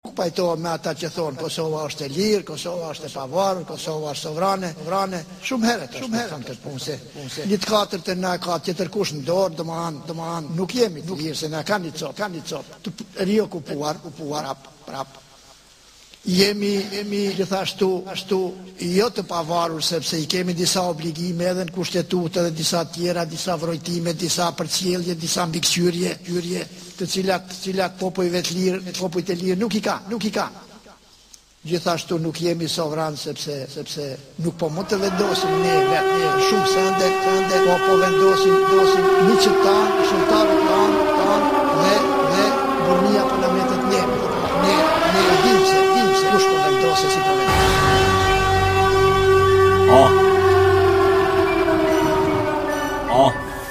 Nuk pajtohem me ata që thonë Kosova është e lirë, Kosova është e pavarur, Kosova është sovrane. Shumë herët është me thënë këtë punë se një të katërtën e tokës na e ka tjetërkush në dorë, domethënë nuk jemi të lirë se na e kanë një copë të riokupuar prapë. Jemi gjithashtu jo të pavarur sepse i kemi disa obligime edhe në Kushtetutë edhe disa të tjera, disa vrojtime, disa përcjellje, disa mbikëqyrje. të cilat të cilat popujt e lirë popujt e lirë nuk i ka nuk i ka gjithashtu nuk jemi sovran sepse sepse nuk po mund të vendosim ne vetë në shumë sende sende po po vendosim vendosim miqtë tanë shqiptarët tanë tanë dhe dhe burrnia po na mbetet ne ne ne e dimë se dimë se kush po vendosë si po vendosë oh.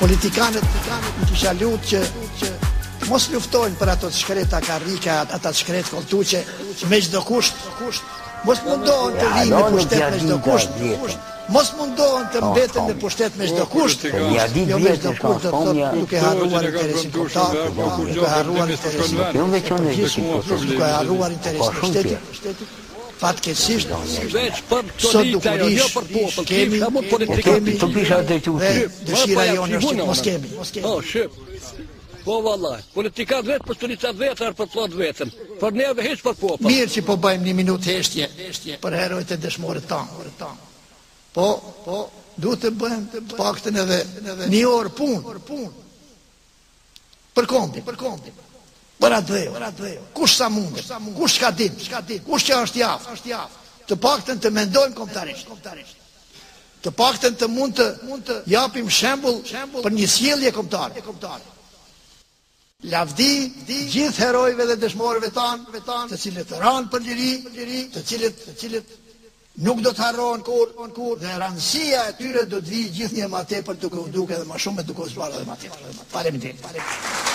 Politikanët i kisha lutë që, që mos luftojnë për ato të shkreta karrika, ata të shkretë kolltuqe, me çdo kusht, mos mundohen të vijnë në pushtet me çdo kusht, mos mundohen të mbeten në pushtet me çdo kusht, jo me çdo kusht dhe të thotë duke harruar interesin kombëtar, duke harruar interesin kombëtar, duke harruar interesin e shtetit, Fatkeqësisht, sot dukurish kemi, po kemi, dhe dëshira jonë është që të mos kemi. Po, shqip, po vallaj, politikat vetë për studicat vetë janë për plot veten, për neve hiç për popull. Mirë që po bëjmë një minut heshtje, për herojt e dëshmorët tanë. Po, po, du të bëjmë të paktën edhe një orë punë, Për kombin, për kombin. Për atdheun, për atdheun. Kush sa mund, kush çka din, çka din, kush që është i aftë, është i aftë. Të paktën të mendojmë kombëtarisht, kombëtarisht. Të paktën të mund të mund të japim shembull për një sjellje kombëtare, kombëtare. Lavdi gjithë herojve dhe dëshmorëve tanë, të cilët ranë për liri, të cilët, të cilët Nuk do të harrohen kurrë dhe rëndësia e tyre do të vijë gjithnjë më tepër duke u dukë edhe më shumë e duke u zbardhur edhe më tepër. Faleminderit. Faleminderit.